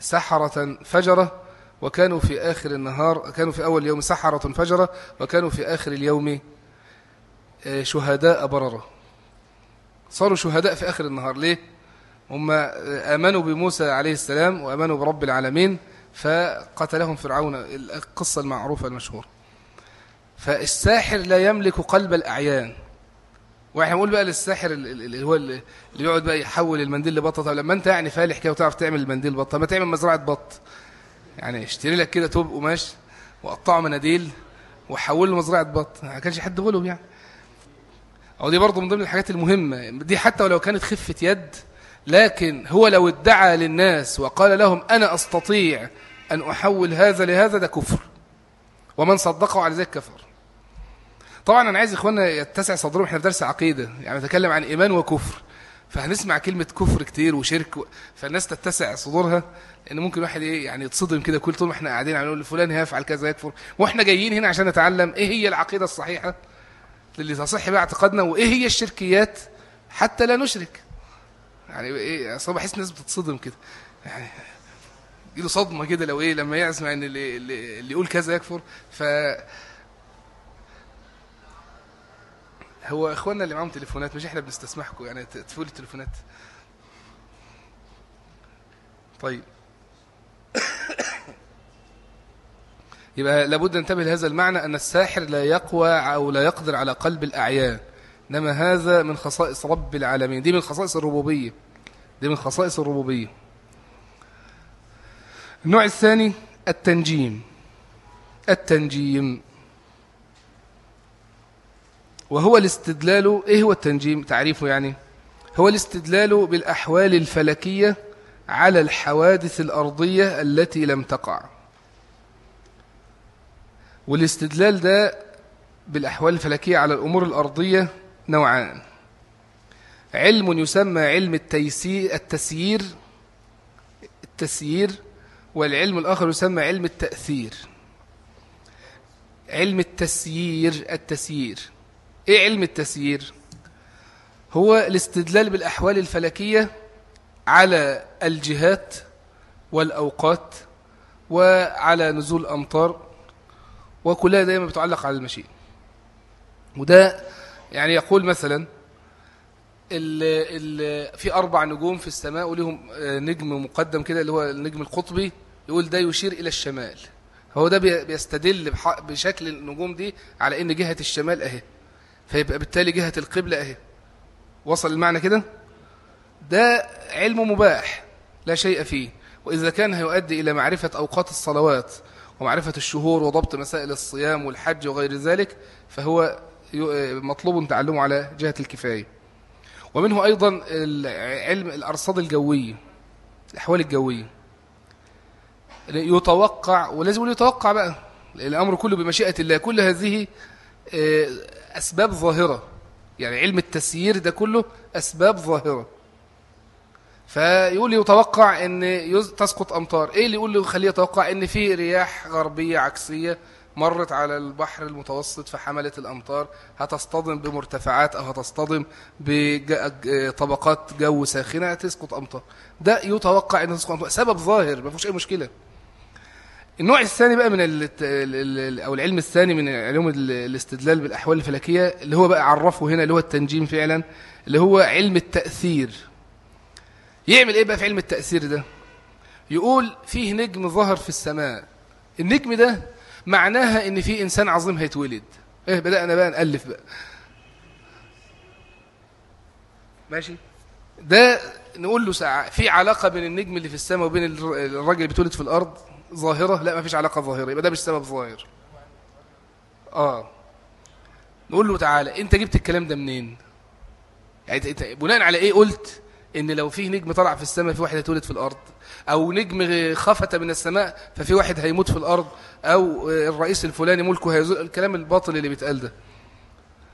Speaker 1: سحرة فجرة وكانوا في آخر النهار كانوا في أول اليوم سحرة فجرة وكانوا في آخر اليوم آه، شهداء بررة. صاروا شهداء في آخر النهار. ليه؟ هم آمنوا بموسى عليه السلام وآمنوا برب العالمين فقتلهم فرعون القصة المعروفة المشهورة. فالساحر لا يملك قلب الأعيان. وإحنا بنقول بقى للساحر اللي هو اللي يقعد بقى يحول المنديل لبطة. طب لما انت يعني فالح كده وتعرف تعمل المنديل بطه ما تعمل مزرعة بط. يعني اشتري لك كده توب قماش وقطعه مناديل وحوله مزرعة بط. ما كانش حد غلب يعني. أو دي برضه من ضمن الحاجات المهمة. دي حتى ولو كانت خفة يد لكن هو لو ادعى للناس وقال لهم أنا أستطيع أن أحول هذا لهذا ده كفر. ومن صدقه على ذلك كفر. طبعا أنا عايز إخواننا يتسع صدرهم إحنا في درس عقيدة يعني نتكلم عن إيمان وكفر. فهنسمع كلمة كفر كتير وشرك و... فالناس تتسع صدورها إن ممكن واحد إيه يعني يتصدم كده كل طول ما إحنا قاعدين نقول فلان هيفعل كذا يكفر وإحنا جايين هنا عشان نتعلم إيه هي العقيدة الصحيحة اللي تصح بها اعتقادنا وإيه هي الشركيات حتى لا نشرك. يعني إيه أصل بحس الناس بتتصدم كده. يعني له صدمة كده لو إيه لما يسمع ان اللي, اللي يقول كذا يكفر. ف هو إخواننا اللي معاهم تليفونات مش إحنا بنستسمحكم يعني تفول التليفونات. طيب. يبقى لابد ننتبه لهذا المعنى أن الساحر لا يقوى أو لا يقدر على قلب الأعيان. إنما هذا من خصائص رب العالمين. دي من خصائص الربوبية. دي من خصائص الربوبية. النوع الثاني التنجيم. التنجيم. وهو الاستدلال إيه هو التنجيم؟ تعريفه يعني. هو الاستدلال بالأحوال الفلكية على الحوادث الأرضية التي لم تقع. والاستدلال ده بالأحوال الفلكية على الأمور الأرضية نوعان. علم يسمى علم التيسير التسيير التسيير والعلم الآخر يسمى علم التأثير. علم التسيير التسيير. إيه علم التسيير؟ هو الاستدلال بالأحوال الفلكية على الجهات والأوقات وعلى نزول أمطار وكلها دائما بتعلق على المشيئة وده يعني يقول مثلا ال ال في أربع نجوم في السماء ولهم آه، نجم مقدم كده اللي هو النجم القطبي يقول ده يشير إلى الشمال. هو ده بيستدل بشكل النجوم دي على إن جهة الشمال أهي. فيبقى بالتالي جهة القبلة أهي. وصل المعنى كده؟ ده علم مباح لا شيء فيه. وإذا كان هيؤدي إلى معرفة أوقات الصلوات ومعرفة الشهور وضبط مسائل الصيام والحج وغير ذلك فهو مطلوب تعلمه على جهة الكفاية. ومنه أيضا علم الأرصاد الجوية الأحوال الجوية. يتوقع ولازم يتوقع بقى الأمر كله بمشيئة الله. كل هذه آه، أسباب ظاهرة. يعني علم التسيير ده كله أسباب ظاهرة. فيقول يتوقع إن تسقط أمطار. إيه اللي يقول له خليه يتوقع؟ إن في رياح غربية عكسية. مرت على البحر المتوسط فحملت الأمطار هتصطدم بمرتفعات أو هتصطدم بطبقات جو ساخنة تسقط أمطار. ده يتوقع ان تسقط أمطار. سبب ظاهر ما فيهوش أي مشكلة. النوع الثاني بقى من أو العلم الثاني من علوم الاستدلال بالأحوال الفلكية اللي هو بقى عرفه هنا اللي هو التنجيم فعلا اللي هو علم التأثير. يعمل إيه بقى في علم التأثير ده؟ يقول فيه نجم ظهر في السماء. النجم ده معناها إن في إنسان عظيم هيتولد. إيه بدأنا بقى نألف بقى. ماشي؟ ده نقول له ساعة في علاقة بين النجم اللي في السماء وبين الراجل اللي بيتولد في الأرض ظاهرة؟ لا ما فيش علاقة ظاهرة. يبقى ده مش سبب ظاهر. آه. نقول له تعالى أنت جبت الكلام ده منين؟ يعني بناء على إيه قلت؟ إن لو في نجم طلع في السماء في واحد هيتولد في الأرض. أو نجم خفت من السماء ففي واحد هيموت في الأرض. أو الرئيس الفلاني ملكه هيزول الكلام الباطل اللي بيتقال ده.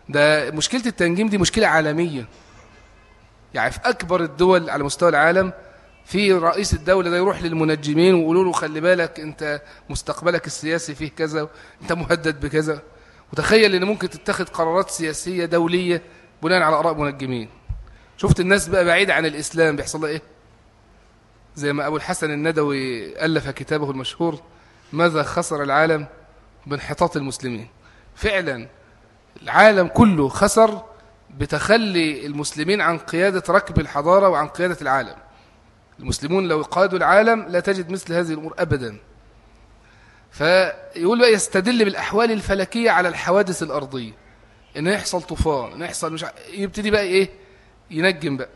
Speaker 1: ده مشكلة التنجيم دي مشكلة عالمية. يعني في أكبر الدول على مستوى العالم في رئيس الدولة ده يروح للمنجمين ويقولوا له خلي بالك أنت مستقبلك السياسي فيه كذا أنت مهدد بكذا. وتخيل إن ممكن تتخذ قرارات سياسية دولية بناء على آراء منجمين. شفت الناس بقى بعيدة عن الإسلام بيحصل لها إيه؟ زي ما أبو الحسن الندوي ألف كتابه المشهور ماذا خسر العالم بانحطاط المسلمين؟ فعلا العالم كله خسر بتخلي المسلمين عن قيادة ركب الحضارة وعن قيادة العالم. المسلمون لو قادوا العالم لا تجد مثل هذه الأمور أبدا. فيقول بقى يستدل بالأحوال الفلكية على الحوادث الأرضية. إن يحصل طوفان إن يحصل مش يبتدي بقى إيه؟ ينجم بقى.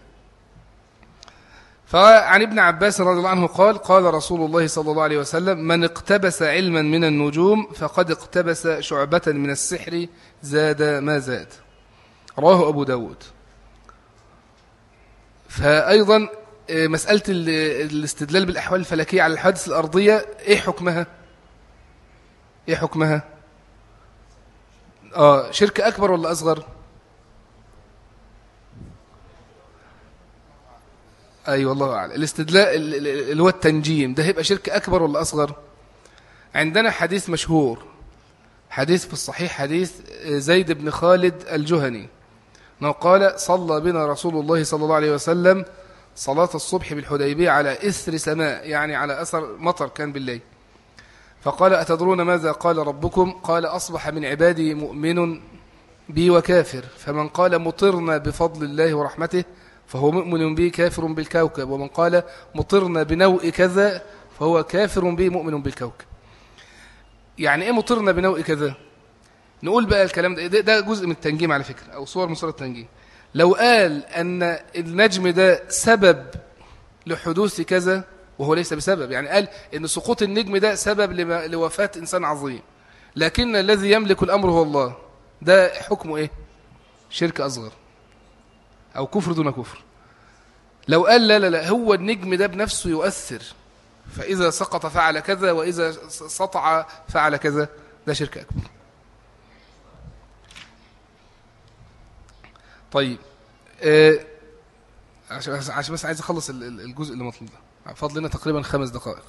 Speaker 1: فعن ابن عباس رضي الله عنه قال قال رسول الله صلى الله عليه وسلم من اقتبس علما من النجوم فقد اقتبس شعبة من السحر زاد ما زاد. رواه أبو داود. فأيضا آه، مسألة الاستدلال بالأحوال الفلكية على الحوادث الأرضية إيه حكمها؟ إيه حكمها؟ آه شرك أكبر ولا أصغر؟ أيوة والله أعلم. الاستدلاء اللي هو التنجيم ده هيبقى شرك أكبر ولا أصغر؟ عندنا حديث مشهور حديث في الصحيح حديث زيد بن خالد الجهني. أنه قال صلى بنا رسول الله صلى الله عليه وسلم صلاة الصبح بالحديبية على إثر سماء يعني على أثر مطر كان بالليل. فقال أتدرون ماذا قال ربكم؟ قال أصبح من عبادي مؤمن بي وكافر فمن قال مطرنا بفضل الله ورحمته فهو مؤمن به كافر بالكوكب. ومن قال مطرنا بنوء كذا فهو كافر به مؤمن بالكوكب. يعني إيه مطرنا بنوء كذا؟ نقول بقى الكلام ده ده جزء من التنجيم على فكرة أو صور من صور التنجيم. لو قال أن النجم ده سبب لحدوث كذا وهو ليس بسبب. يعني قال أن سقوط النجم ده سبب لوفاة إنسان عظيم. لكن الذي يملك الأمر هو الله. ده حكمه إيه؟ شرك أصغر. أو كفر دون كفر. لو قال لا لا لا هو النجم ده بنفسه يؤثر. فإذا سقط فعل كذا وإذا سطع فعل كذا ده شرك أكبر. طيب آه عشان بس عايز أخلص الجزء اللي مطلوب ده. فاضل لنا تقريبا خمس دقائق.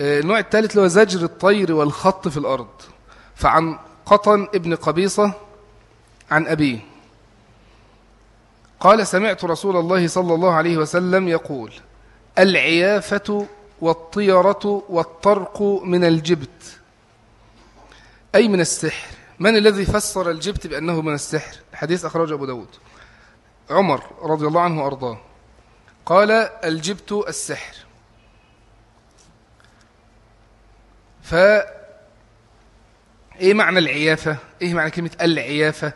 Speaker 1: آه النوع الثالث اللي هو زجر الطير والخط في الأرض. فعن قطن ابن قبيصة عن أبيه. قال سمعت رسول الله صلى الله عليه وسلم يقول العيافة والطيرة والطرق من الجبت. أي من السحر؟ من الذي فسر الجبت بأنه من السحر؟ حديث أخرج أبو داود. عمر رضي الله عنه وأرضاه. قال الجبت السحر. ف إيه معنى العيافة؟ إيه معنى كلمة العيافة؟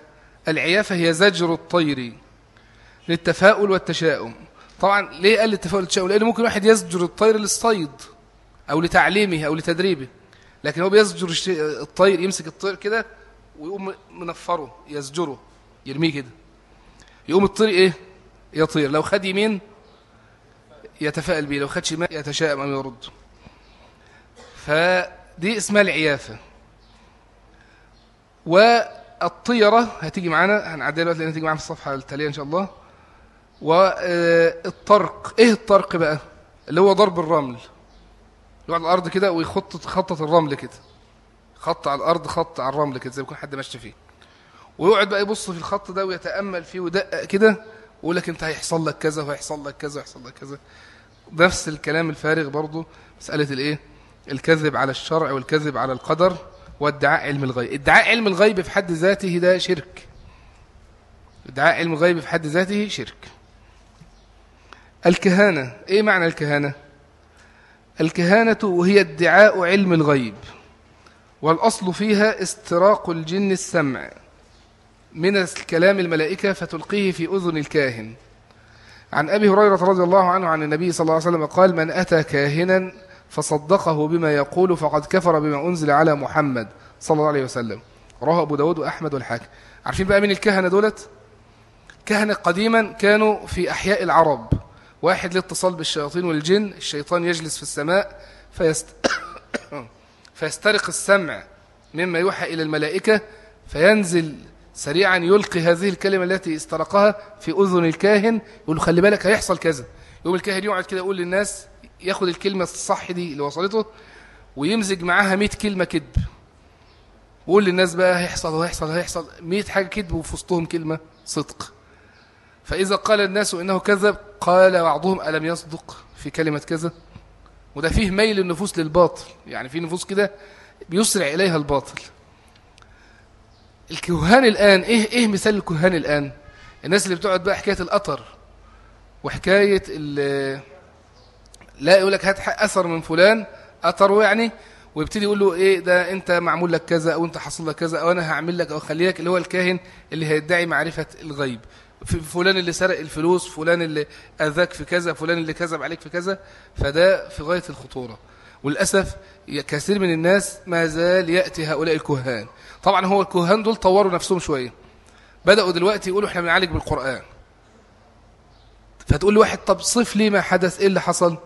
Speaker 1: العيافة هي زجر الطير. للتفاؤل والتشاؤم. طبعا ليه قال التفاؤل والتشاؤم؟ لأنه ممكن واحد يزجر الطير للصيد أو لتعليمه أو لتدريبه. لكن هو بيزجر الطير يمسك الطير كده ويقوم منفره يزجره يرميه كده. يقوم الطير إيه؟ يطير. لو خد يمين يتفائل به لو خد شمال يتشائم أو يرد. فدي اسمها العيافة. والطيرة هتيجي معانا هنعديها دلوقتي لأن هتيجي معانا في الصفحة التالية إن شاء الله. والطرق إيه الطرق بقى؟ اللي هو ضرب الرمل. يقعد على الأرض كده ويخط خطة الرمل كده. خط على الأرض خط على الرمل كده زي ما يكون حد ماشي فيه. ويقعد بقى يبص في الخط ده ويتأمل فيه ويدقق كده ويقول لك أنت هيحصل لك كذا وهيحصل لك كذا وهيحصل لك كذا. نفس الكلام الفارغ برضه مسألة الإيه؟ الكذب على الشرع والكذب على القدر وادعاء علم الغيب. ادعاء علم الغيب في حد ذاته ده شرك. ادعاء علم الغيب في حد ذاته شرك. الكهانة. إيه معنى الكهانة؟ الكهانة وهي ادعاء علم الغيب والأصل فيها استراق الجن السمع من الكلام الملائكة فتلقيه في أذن الكاهن. عن أبي هريرة رضي الله عنه عن النبي صلى الله عليه وسلم قال من أتى كاهنا فصدقه بما يقول فقد كفر بما أنزل على محمد صلى الله عليه وسلم رواه أبو داود وأحمد والحاكم. عارفين بقى من الكهنة دولت؟ كهنة قديما كانوا في أحياء العرب. واحد لاتصال بالشياطين والجن الشيطان يجلس في السماء فيست... (coughs) فيسترق السمع مما يوحى إلى الملائكة فينزل سريعا يلقي هذه الكلمة التي استرقها في أذن الكاهن يقول له خلي بالك هيحصل كذا. يوم الكاهن يقعد كده يقول للناس ياخد الكلمة الصح دي اللي وصلته ويمزج معاها 100 كلمة كذب. وقول للناس بقى هيحصل وهيحصل هيحصل 100 حاجة كذب وفي وسطهم كلمة صدق. فإذا قال الناس إنه كذب قال بعضهم ألم يصدق؟ في كلمة كذا وده فيه ميل النفوس للباطل. يعني في نفوس كده بيسرع إليها الباطل. الكهان الآن إيه, إيه مثال الكهان الآن؟ الناس اللي بتقعد بقى حكاية الأطر وحكاية لا يقول لك هات أثر من فلان أثره يعني ويبتدي يقول له إيه ده أنت معمول لك كذا أو أنت حصل لك كذا أو أنا هعمل لك أو اخلي لك اللي هو الكاهن اللي هيدعي معرفة الغيب. فلان اللي سرق الفلوس فلان اللي أذاك في كذا فلان اللي كذب عليك في كذا فده في غاية الخطورة. وللأسف كثير من الناس ما زال يأتي هؤلاء الكهان. طبعا هو الكهان دول طوروا نفسهم شوية. بدأوا دلوقتي يقولوا إحنا بنعالج بالقرآن. فتقول لواحد طب صف لي ما حدث؟ إيه اللي حصل؟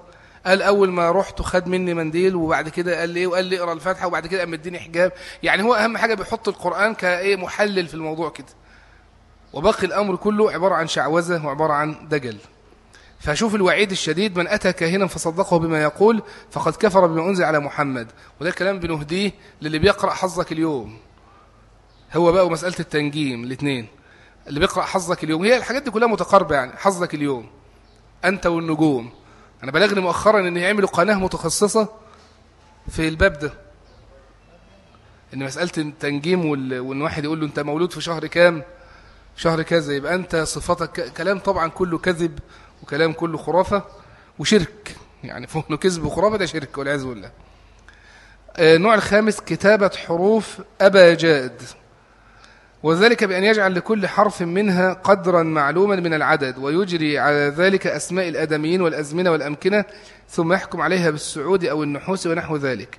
Speaker 1: قال أول ما رحت خد مني منديل وبعد كده قال لي إيه؟ وقال لي اقرأ الفاتحة وبعد كده قام مديني حجاب. يعني هو أهم حاجة بيحط القرآن كإيه؟ محلل في الموضوع كده. وباقي الأمر كله عبارة عن شعوذة وعبارة عن دجل. فشوف الوعيد الشديد من أتى كاهنا فصدقه بما يقول فقد كفر بما أنزل على محمد. وده الكلام بنهديه للي بيقرأ حظك اليوم. هو بقى مسألة التنجيم الاثنين اللي بيقرأ حظك اليوم هي الحاجات دي كلها متقاربة يعني حظك اليوم. أنت والنجوم. أنا بلغني مؤخرا أن يعملوا قناة متخصصة في الباب ده. أن مسألة التنجيم وأن واحد يقول له أنت مولود في شهر كام؟ شهر كذا يبقى أنت صفتك كلام طبعا كله كذب وكلام كله خرافة وشرك. يعني فهنه (laughs) كذب وخرافة ده شرك والعياذ بالله. النوع الخامس كتابة حروف أباجاد وذلك بأن يجعل لكل حرف منها قدرا معلوما من العدد ويجري على ذلك أسماء الأدميين والأزمنة والأمكنة ثم يحكم عليها بالسعود أو النحوس ونحو ذلك.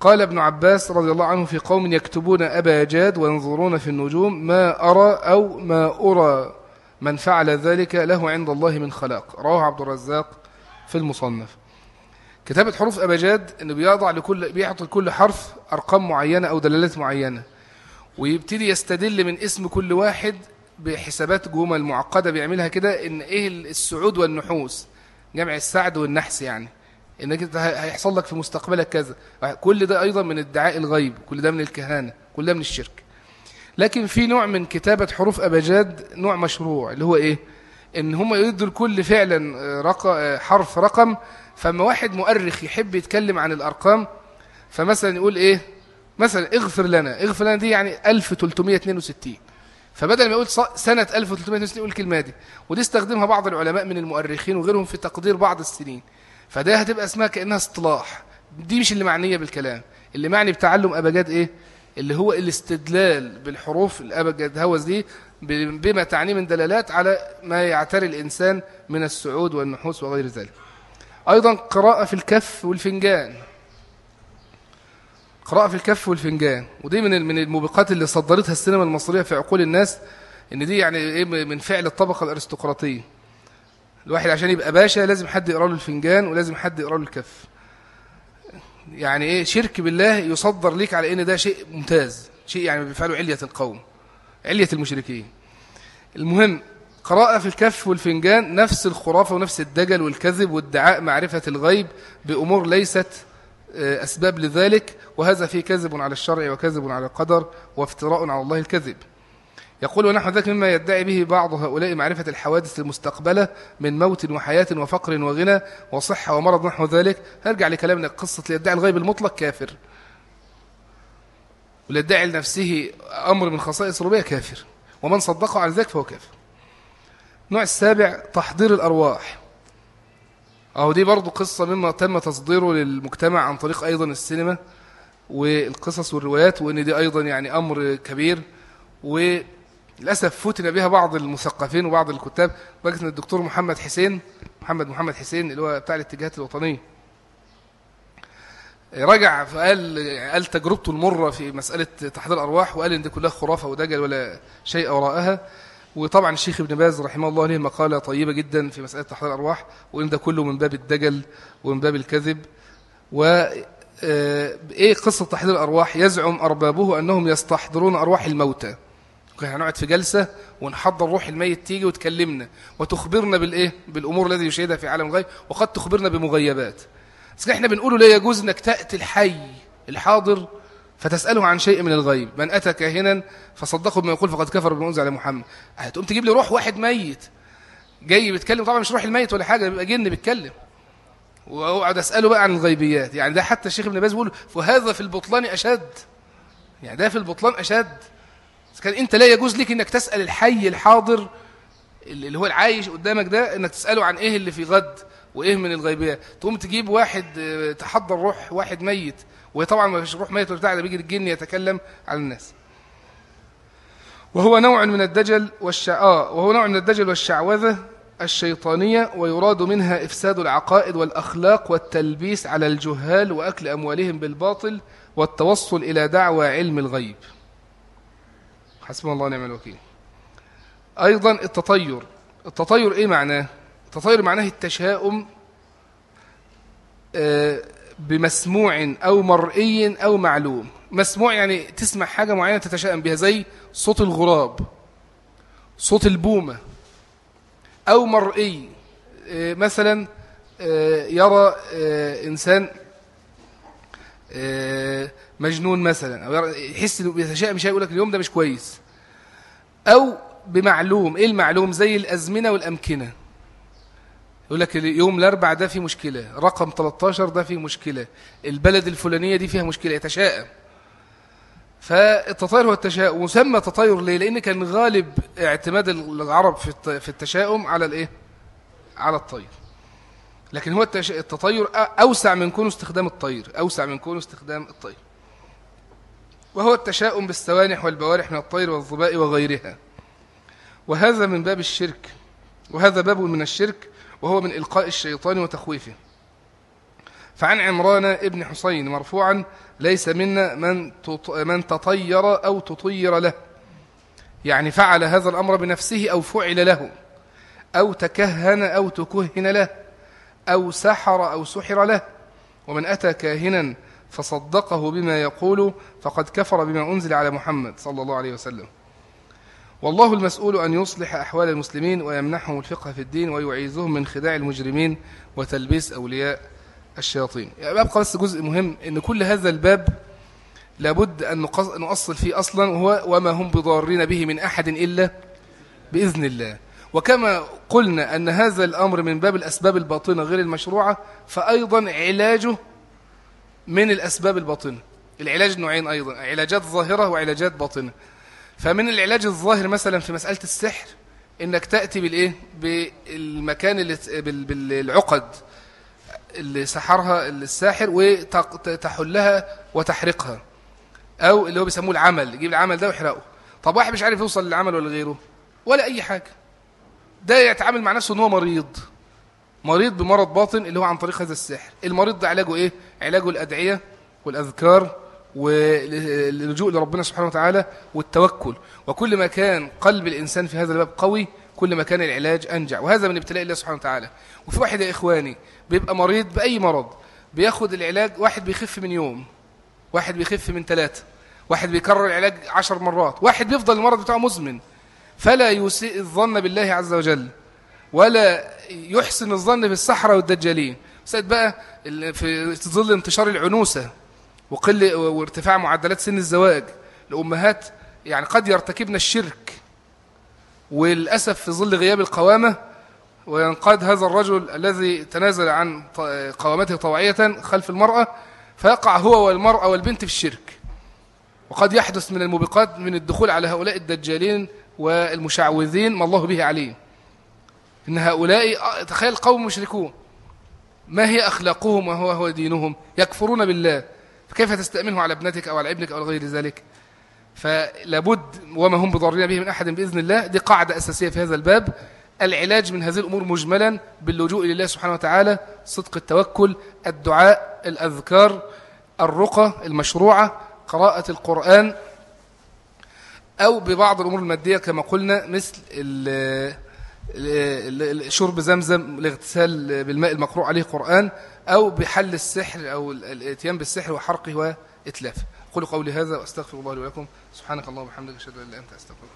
Speaker 1: قال ابن عباس رضي الله عنه في قوم يكتبون أبا جاد وينظرون في النجوم ما أرى أو ما أرى من فعل ذلك له عند الله من خلاق. رواه عبد الرزاق في المصنف. كتابة حروف أبجاد أنه بيضع لكل بيعطي لكل حرف أرقام معينة أو دلالات معينة ويبتدي يستدل من اسم كل واحد بحسابات جمل معقدة بيعملها كده إن إيه السعود والنحوس جمع السعد والنحس يعني. إنك أنت هيحصل لك في مستقبلك كذا. كل ده أيضا من ادعاء الغيب كل ده من الكهانة كل ده من الشرك. لكن في نوع من كتابة حروف أبجاد نوع مشروع اللي هو إيه؟ إن هم يدوا لكل فعلا رق... حرف رقم فما واحد مؤرخ يحب يتكلم عن الأرقام فمثلا يقول إيه؟ مثلا اغفر لنا اغفر لنا دي يعني 1362 فبدل ما يقول سنة 1362 يقول الكلمة دي. ودي استخدمها بعض العلماء من المؤرخين وغيرهم في تقدير بعض السنين. فده هتبقى اسمها كأنها اصطلاح. دي مش اللي معنية بالكلام. اللي معني بتعلم أبجاد إيه؟ اللي هو الاستدلال بالحروف الأبجد هوز دي بما تعنيه من دلالات على ما يعتري الإنسان من السعود والنحوس وغير ذلك. أيضا قراءة في الكف والفنجان. قراءة في الكف والفنجان. ودي من من الموبقات اللي صدرتها السينما المصرية في عقول الناس إن دي يعني إيه من فعل الطبقة الأرستقراطية. الواحد عشان يبقى باشا لازم حد يقرأ له الفنجان ولازم حد يقرأ له الكف. يعني إيه؟ شرك بالله يصدر ليك على إن ده شيء ممتاز. شيء يعني بيفعله علية القوم علية المشركين. المهم قراءة في الكف والفنجان نفس الخرافة ونفس الدجل والكذب وادعاء معرفة الغيب بأمور ليست أسباب لذلك وهذا فيه كذب على الشرع وكذب على القدر وافتراء على الله الكذب. يقول ونحو ذلك مما يدعي به بعض هؤلاء معرفة الحوادث المستقبلة من موت وحياة وفقر وغنى وصحة ومرض نحو ذلك. هرجع لكلامنا قصة اللي يدعي الغيب المطلق كافر. واللي يدعي لنفسه أمر من خصائص ربيع كافر. ومن صدقه على ذلك فهو كافر. النوع السابع تحضير الأرواح. أهو دي برضو قصة مما تم تصديره للمجتمع عن طريق أيضا السينما والقصص والروايات وإن دي أيضا يعني أمر كبير. وللأسف فتن بها بعض المثقفين وبعض الكتاب لدرجة أن الدكتور محمد حسين محمد محمد حسين اللي هو بتاع الاتجاهات الوطنية. رجع فقال قال تجربته المرة في مسألة تحضير الأرواح وقال إن دي كلها خرافة ودجل ولا شيء وراءها. وطبعا الشيخ ابن باز رحمه الله له مقالة طيبة جدا في مسألة تحضير الأرواح وإن ده كله من باب الدجل ومن باب الكذب. و إيه قصة تحضير الأرواح؟ يزعم أربابه أنهم يستحضرون أرواح الموتى. هنقعد في جلسة ونحضر روح الميت تيجي وتكلمنا. وتخبرنا بالإيه؟ بالأمور الذي يشهدها في عالم الغيب وقد تخبرنا بمغيبات. بس إحنا بنقوله لا يجوز إنك تأتي الحي الحاضر فتسأله عن شيء من الغيب. من أتى كاهنا فصدقه بما يقول فقد كفر بما أنزل على محمد. هتقوم تجيب لي روح واحد ميت. جاي بيتكلم طبعا مش روح الميت ولا حاجة بيبقى جن بيتكلم. واقعد أسأله بقى عن الغيبيات. يعني ده حتى الشيخ ابن باز بيقول وهذا في البطلان أشد. يعني ده في البطلان أشد. كان انت لا يجوز لك انك تسأل الحي الحاضر اللي هو العايش قدامك ده انك تسأله عن إيه اللي في غد وايه من الغيبيات تقوم تجيب واحد آه، تحضر روح واحد ميت وهي طبعا ما فيش روح ميت ولا بتاع ده بيجي الجن يتكلم على الناس. وهو نوع من الدجل والشع... آه وهو نوع من الدجل والشعوذة الشيطانية ويراد منها إفساد العقائد والأخلاق والتلبيس على الجهال وأكل أموالهم بالباطل والتوصل إلى دعوى علم الغيب. حسبنا الله ونعم الوكيل. أيضا التطير. التطير إيه معناه؟ التطير معناه التشاؤم آه، بمسموع أو مرئي أو معلوم. مسموع يعني تسمع حاجة معينة تتشائم بها زي صوت الغراب صوت البومة أو مرئي. آه، مثلا آه، يرى إنسان مجنون مثلا أو يحس إنه بيتشائم شيء يقول لك اليوم ده مش كويس. أو بمعلوم إيه المعلوم؟ زي الأزمنة والأمكنة. يقول لك يوم الأربع ده في مشكلة رقم 13 ده في مشكلة البلد الفلانية دي فيها مشكلة يتشائم. فالتطير هو التشاؤم مسمى تطير ليه؟ لأن كان غالب اعتماد العرب في التشاؤم على الإيه؟ على الطير. لكن هو التطير أوسع من كونه استخدام الطير أوسع من كونه استخدام الطير. وهو التشاؤم بالسوانح والبوارح من الطير والظباء وغيرها. وهذا من باب الشرك وهذا باب من الشرك وهو من إلقاء الشيطان وتخويفه. فعن عمران ابن حسين مرفوعا ليس منا من من تطير أو تطير له. يعني فعل هذا الأمر بنفسه أو فعل له أو تكهن أو تكهن له أو سحر أو سحر له. ومن أتى كاهنا فصدقه بما يقول فقد كفر بما أنزل على محمد صلى الله عليه وسلم. والله المسؤول أن يصلح أحوال المسلمين ويمنحهم الفقه في الدين ويعيذهم من خداع المجرمين وتلبيس أولياء الشياطين. يعني أبقى بس جزء مهم أن كل هذا الباب لابد أن نؤصل فيه أصلا وهو وما هم بضارين به من أحد إلا بإذن الله. وكما قلنا أن هذا الأمر من باب الأسباب الباطنة غير المشروعة فأيضا علاجه من الأسباب الباطنة. العلاج نوعين أيضا علاجات ظاهرة وعلاجات باطنة. فمن العلاج الظاهر مثلا في مسألة السحر إنك تأتي بالإيه؟ بالمكان اللي بالعقد اللي سحرها الساحر وتحلها وتحرقها. أو اللي هو بيسموه العمل يجيب العمل ده ويحرقه. طب واحد مش عارف يوصل للعمل ولا غيره ولا أي حاجة. ده يتعامل مع نفسه إن هو مريض. مريض بمرض باطن اللي هو عن طريق هذا السحر. المريض ده علاجه إيه؟ علاجه الأدعية والأذكار واللجوء لربنا سبحانه وتعالى والتوكل. وكل ما كان قلب الإنسان في هذا الباب قوي كل ما كان العلاج أنجع. وهذا من ابتلاء الله سبحانه وتعالى. وفي واحد يا إخواني بيبقى مريض بأي مرض بياخد العلاج واحد بيخف من يوم واحد بيخف من ثلاثة واحد بيكرر العلاج عشر مرات واحد بيفضل المرض بتاعه مزمن. فلا يسيء الظن بالله عز وجل. ولا يحسن الظن بالسحرة والدجالين. سيد بقى في ظل انتشار العنوسة وقل وارتفاع معدلات سن الزواج الأمهات يعني قد يرتكبن الشرك. وللأسف في ظل غياب القوامة وينقاد هذا الرجل الذي تنازل عن قوامته طوعية خلف المرأة فيقع هو والمرأة والبنت في الشرك. وقد يحدث من الموبقات من الدخول على هؤلاء الدجالين والمشعوذين ما الله به عليم. إن هؤلاء تخيل قوم مشركون. ما هي أخلاقهم؟ وهو هو دينهم؟ يكفرون بالله. فكيف تستأمنه على ابنتك أو على ابنك أو غير ذلك؟ فلابد وما هم بضارين به من أحد بإذن الله دي قاعدة أساسية في هذا الباب. العلاج من هذه الأمور مجملا باللجوء لله سبحانه وتعالى صدق التوكل الدعاء الأذكار الرقى المشروعة قراءة القرآن أو ببعض الأمور المادية كما قلنا مثل شرب زمزم الاغتسال بالماء المقروء عليه قرآن أو بحل السحر أو الاتيان بالسحر وحرقه وإتلافه. قولوا قولي هذا وأستغفر الله لي ولكم. سبحانك اللهم وبحمدك أشهد أن لا إله إلا أنت أستغفرك